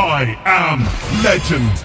I am legend.